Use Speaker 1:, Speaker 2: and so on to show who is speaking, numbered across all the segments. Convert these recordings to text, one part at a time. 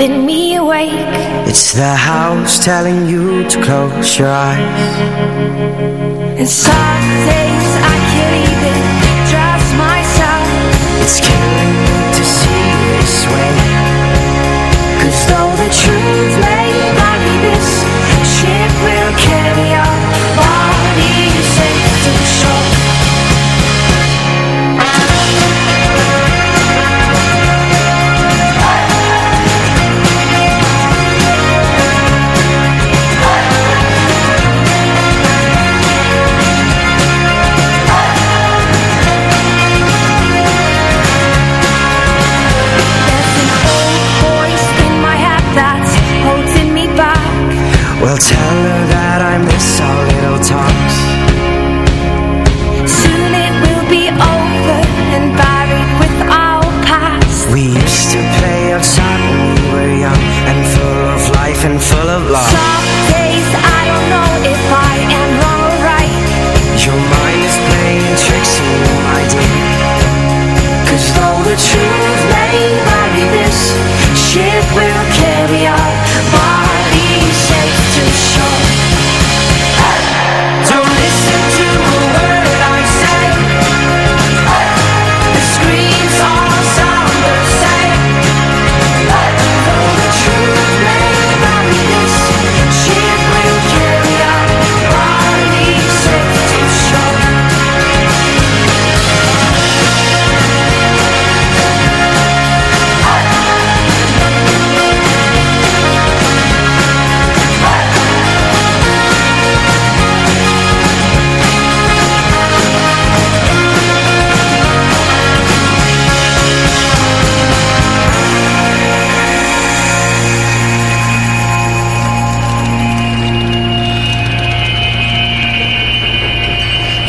Speaker 1: keeping me awake.
Speaker 2: It's the house telling you to close your eyes.
Speaker 1: And some days I can't even trust myself.
Speaker 2: It's killing me to see this way.
Speaker 1: Cause though the truth may not be this ship will carry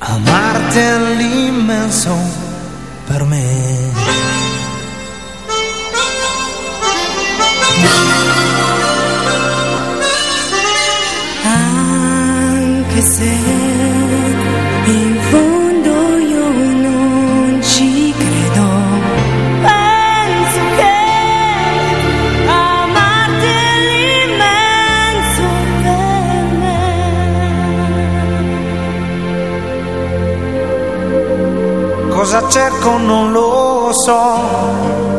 Speaker 3: amarte riesco non
Speaker 4: lo so,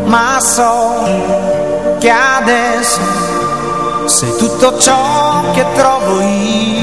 Speaker 4: ma so che adesso se tutto ciò che trovo io.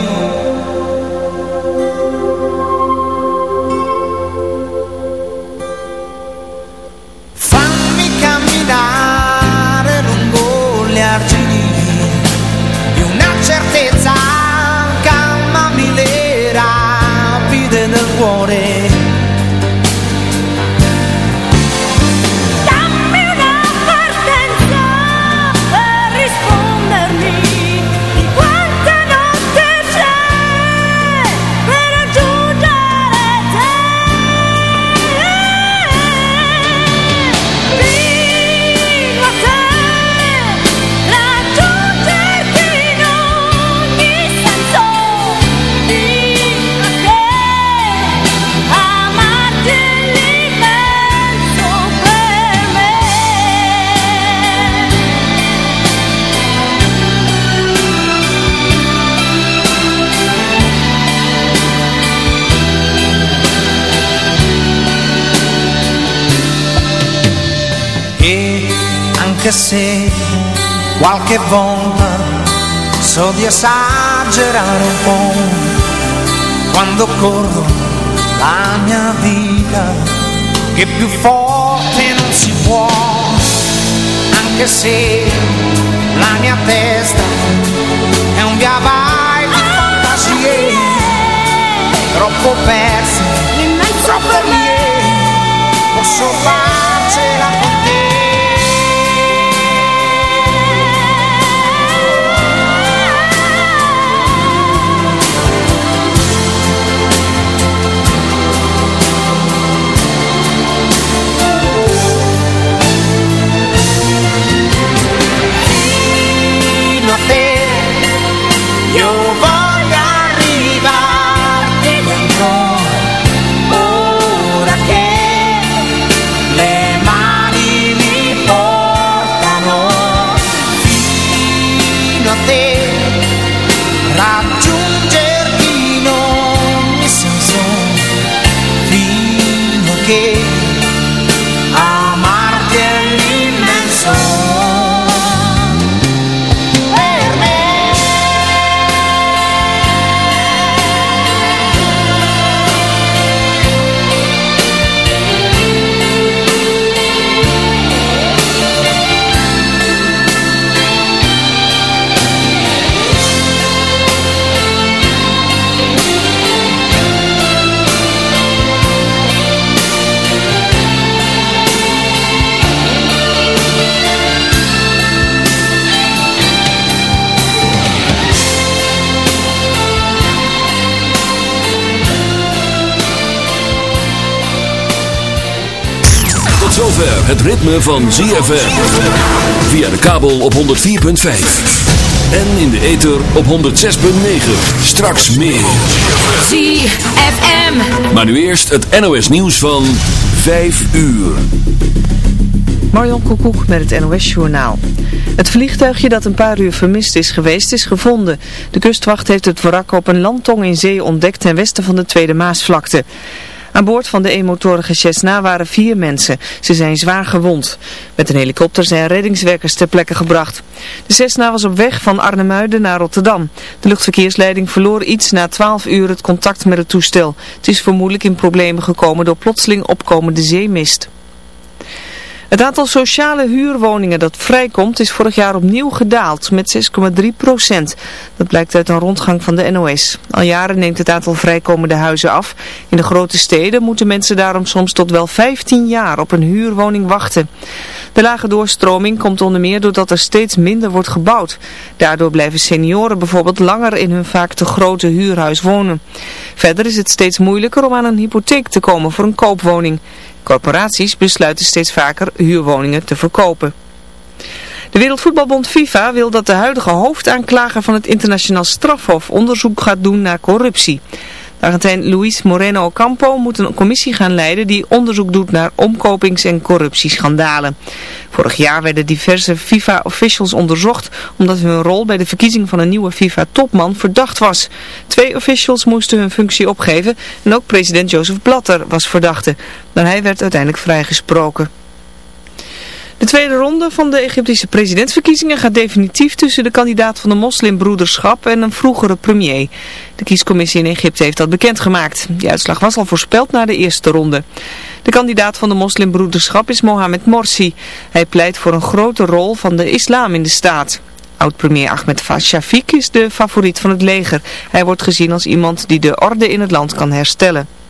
Speaker 5: Qualche volta so di esagerare un po' quando corro la mia vita che più forte non si può anche se
Speaker 6: ritme van ZFM. Via de kabel op 104.5. En in de ether op 106.9. Straks meer.
Speaker 7: ZFM.
Speaker 6: Maar nu eerst het NOS nieuws van 5 uur.
Speaker 8: Marion Koekoek met het NOS-journaal. Het vliegtuigje dat een paar uur vermist is geweest is gevonden. De kustwacht heeft het wrak op een landtong in zee ontdekt ten westen van de Tweede Maasvlakte. Aan boord van de eenmotorige Cessna waren vier mensen. Ze zijn zwaar gewond. Met een helikopter zijn reddingswerkers ter plekke gebracht. De Cessna was op weg van Arnhemuiden naar Rotterdam. De luchtverkeersleiding verloor iets na 12 uur het contact met het toestel. Het is vermoedelijk in problemen gekomen door plotseling opkomende zeemist. Het aantal sociale huurwoningen dat vrijkomt is vorig jaar opnieuw gedaald met 6,3 procent. Dat blijkt uit een rondgang van de NOS. Al jaren neemt het aantal vrijkomende huizen af. In de grote steden moeten mensen daarom soms tot wel 15 jaar op een huurwoning wachten. De lage doorstroming komt onder meer doordat er steeds minder wordt gebouwd. Daardoor blijven senioren bijvoorbeeld langer in hun vaak te grote huurhuis wonen. Verder is het steeds moeilijker om aan een hypotheek te komen voor een koopwoning. Corporaties besluiten steeds vaker huurwoningen te verkopen. De Wereldvoetbalbond FIFA wil dat de huidige hoofdaanklager van het internationaal strafhof onderzoek gaat doen naar corruptie. Argentijn Luis Moreno Ocampo moet een commissie gaan leiden die onderzoek doet naar omkopings- en corruptieschandalen. Vorig jaar werden diverse FIFA-officials onderzocht omdat hun rol bij de verkiezing van een nieuwe FIFA-topman verdacht was. Twee officials moesten hun functie opgeven en ook president Jozef Blatter was verdachte. Maar hij werd uiteindelijk vrijgesproken. De tweede ronde van de Egyptische presidentsverkiezingen gaat definitief tussen de kandidaat van de moslimbroederschap en een vroegere premier. De kiescommissie in Egypte heeft dat bekendgemaakt. Die uitslag was al voorspeld na de eerste ronde. De kandidaat van de moslimbroederschap is Mohamed Morsi. Hij pleit voor een grote rol van de islam in de staat. Oud-premier Ahmed Shafiq is de favoriet van het leger. Hij wordt gezien als iemand die de orde in het land kan herstellen.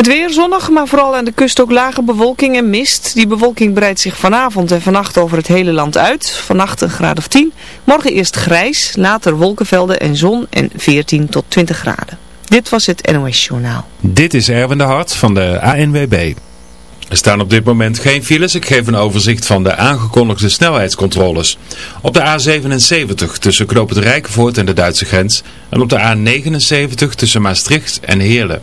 Speaker 8: Het weer zonnig, maar vooral aan de kust ook lage bewolking en mist. Die bewolking breidt zich vanavond en vannacht over het hele land uit. Vannacht een graad of 10. Morgen eerst grijs, later wolkenvelden en zon en 14 tot 20 graden. Dit was het NOS Journaal.
Speaker 9: Dit is Erwin de Hart van de ANWB. Er staan op dit moment geen files. Ik geef een overzicht van de aangekondigde snelheidscontroles. Op de A77 tussen Knoop het Rijkenvoort en de Duitse grens. En op de A79 tussen Maastricht en Heerlen.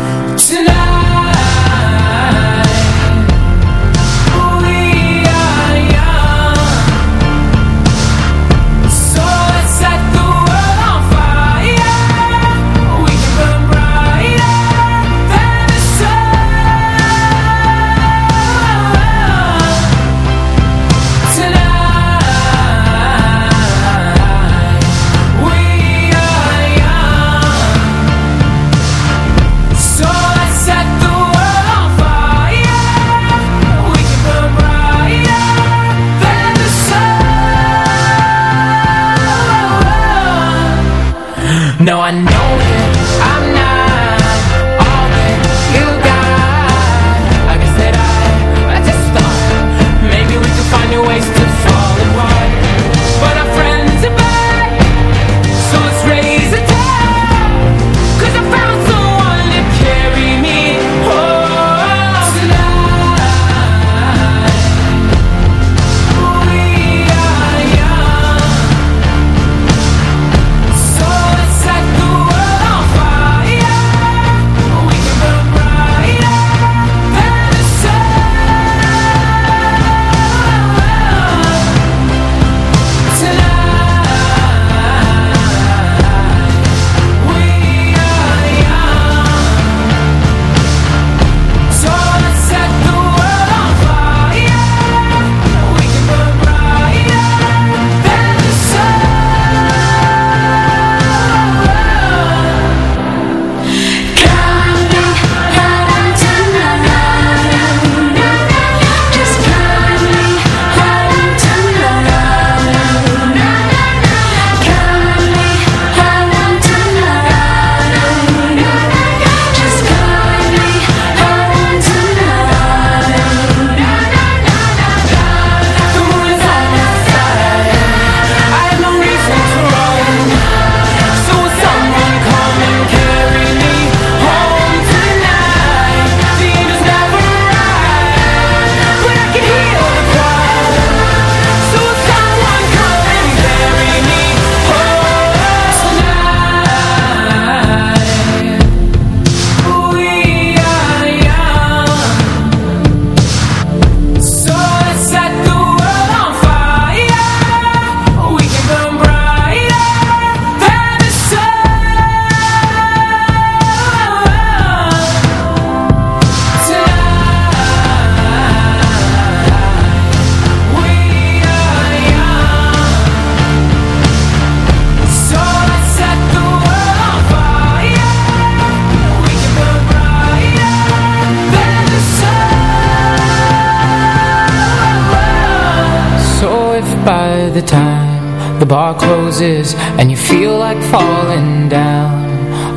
Speaker 10: the time. The bar closes and you feel like falling down.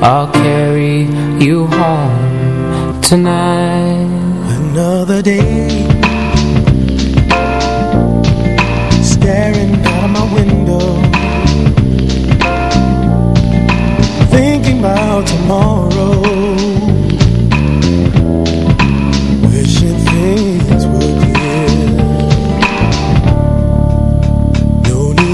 Speaker 10: I'll carry you home tonight.
Speaker 4: Another day. Staring out of my window. Thinking about tomorrow.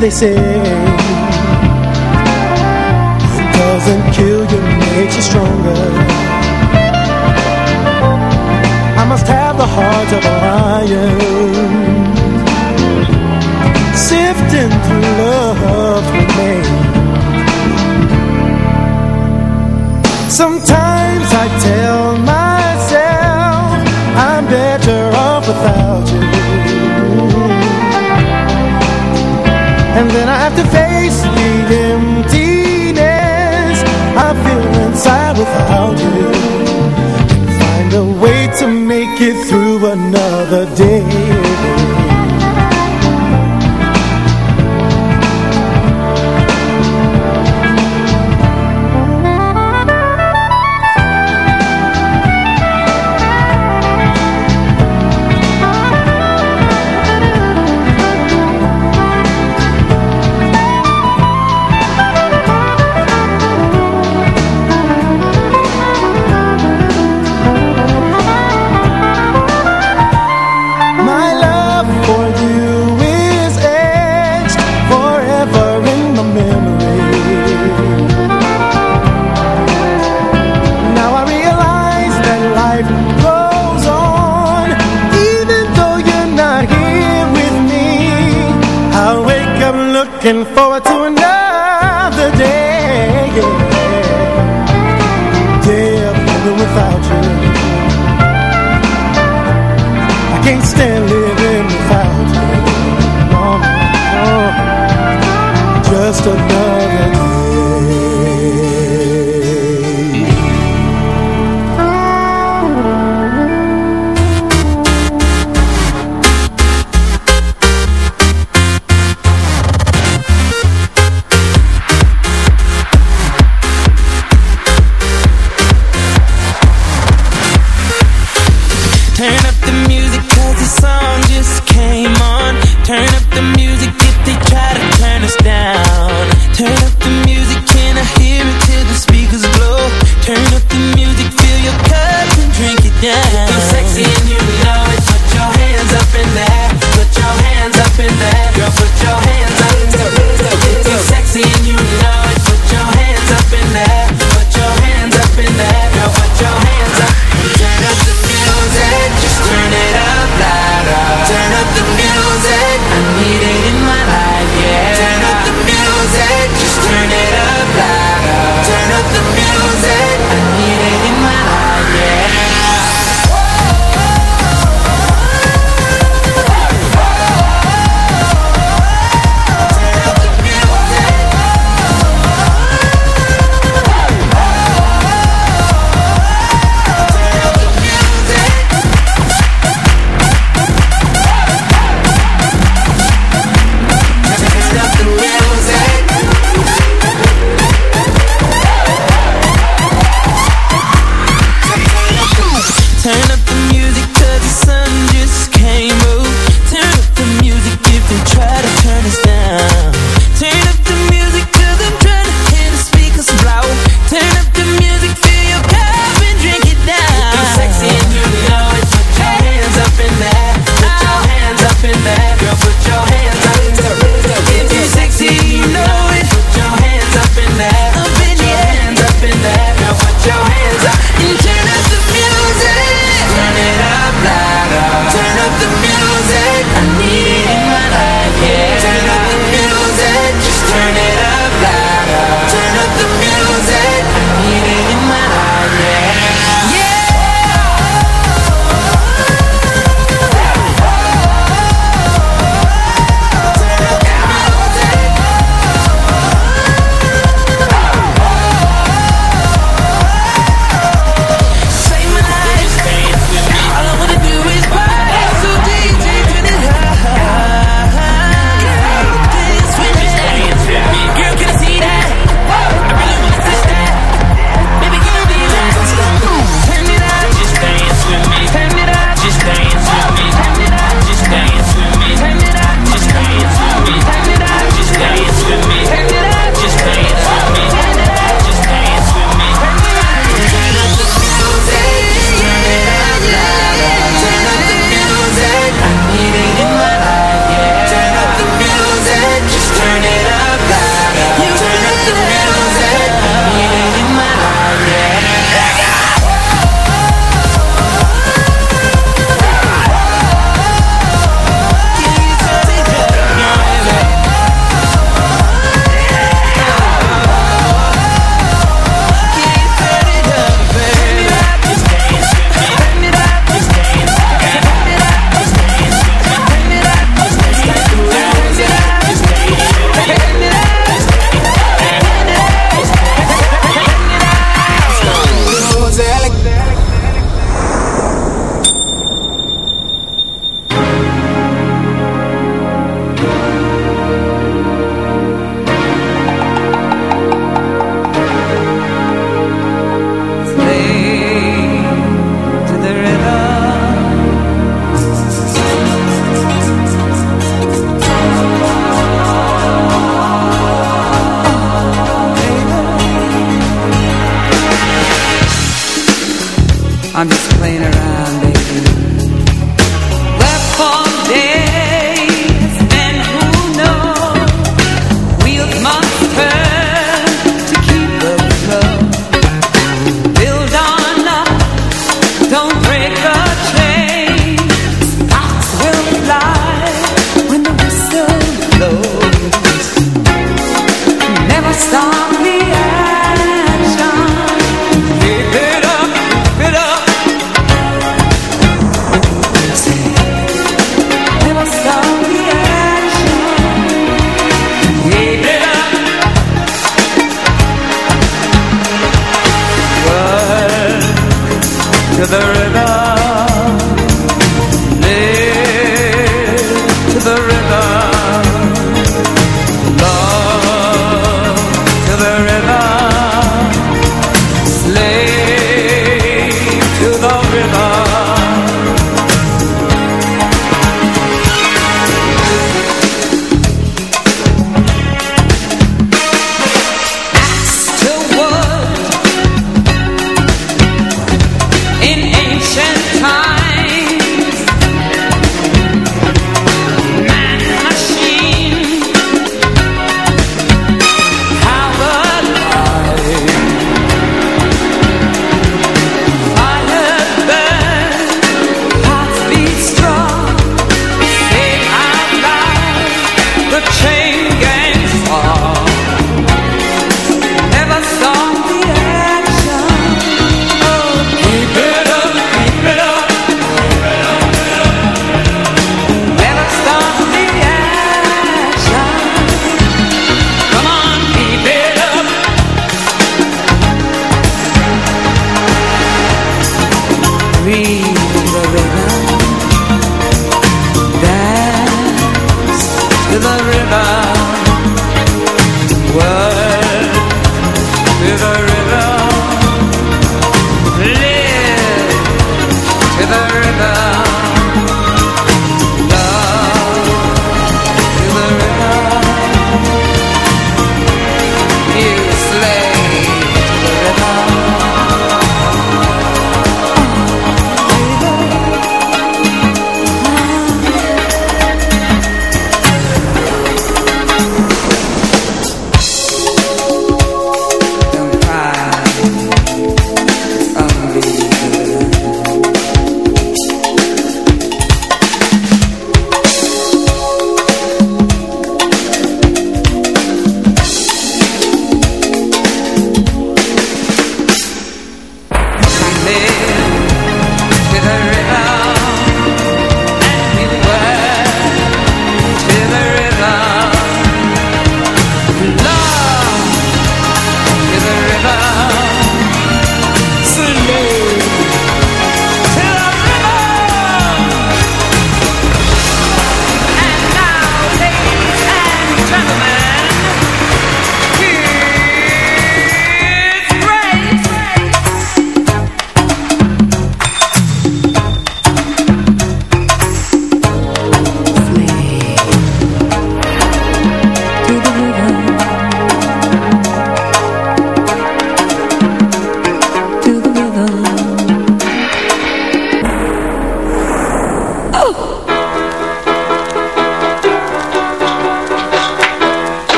Speaker 4: they say. It doesn't kill you, makes you stronger. I must have the heart of a lion. Sifting through love with me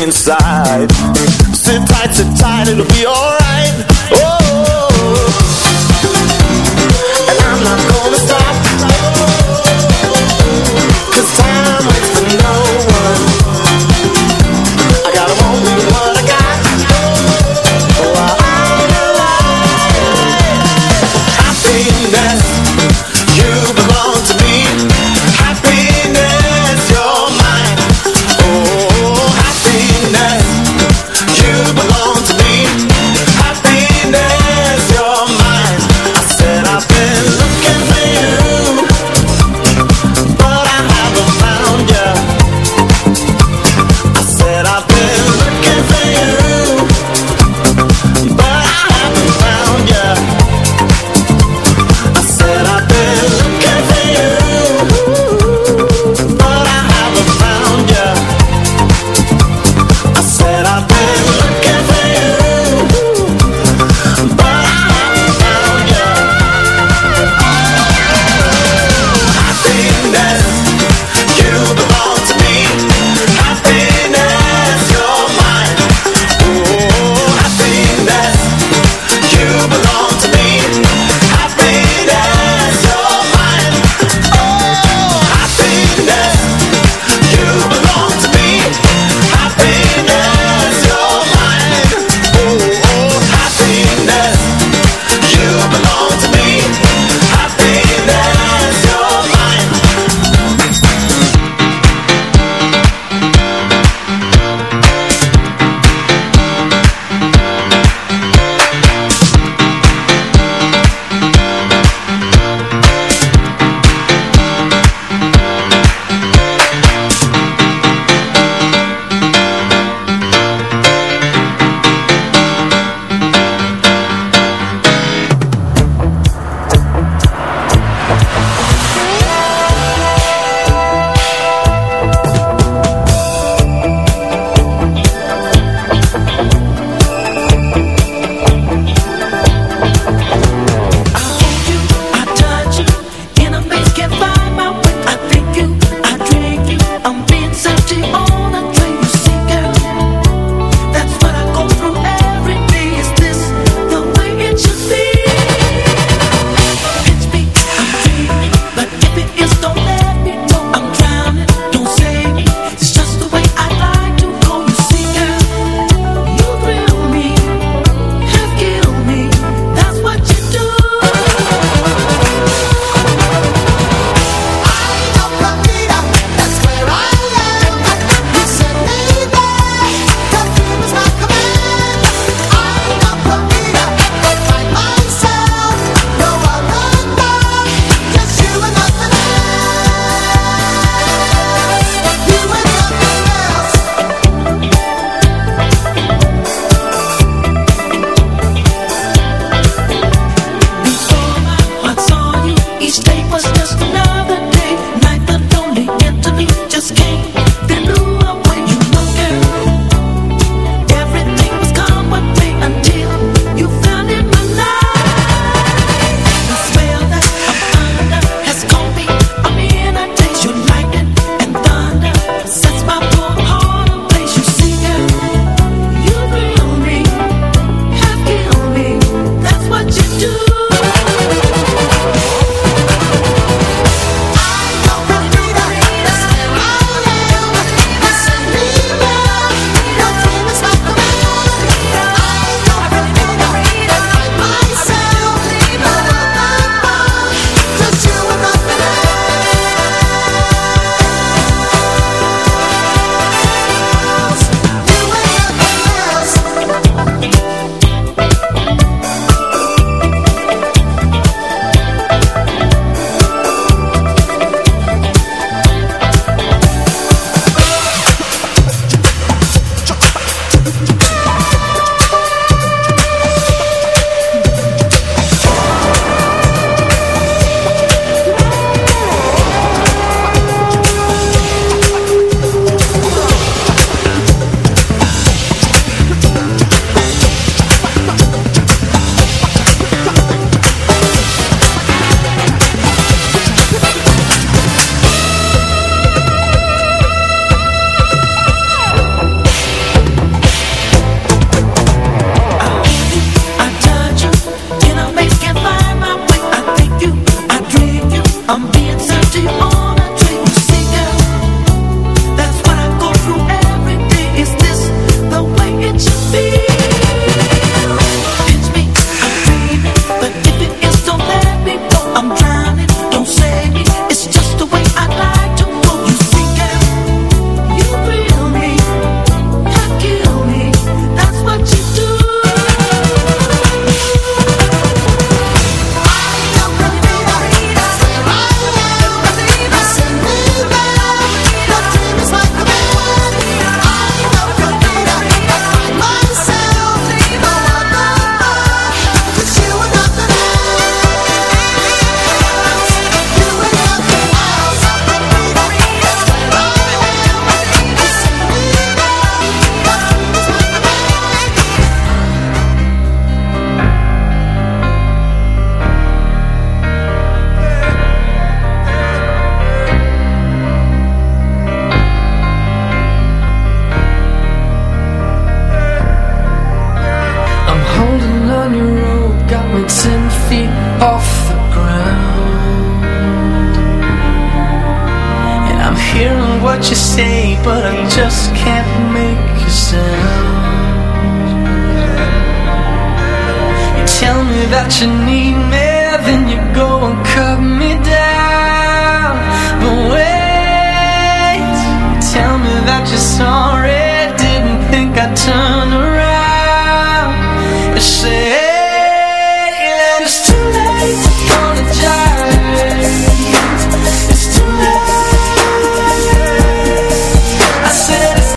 Speaker 11: inside. Sit tight, sit tight, it'll be alright.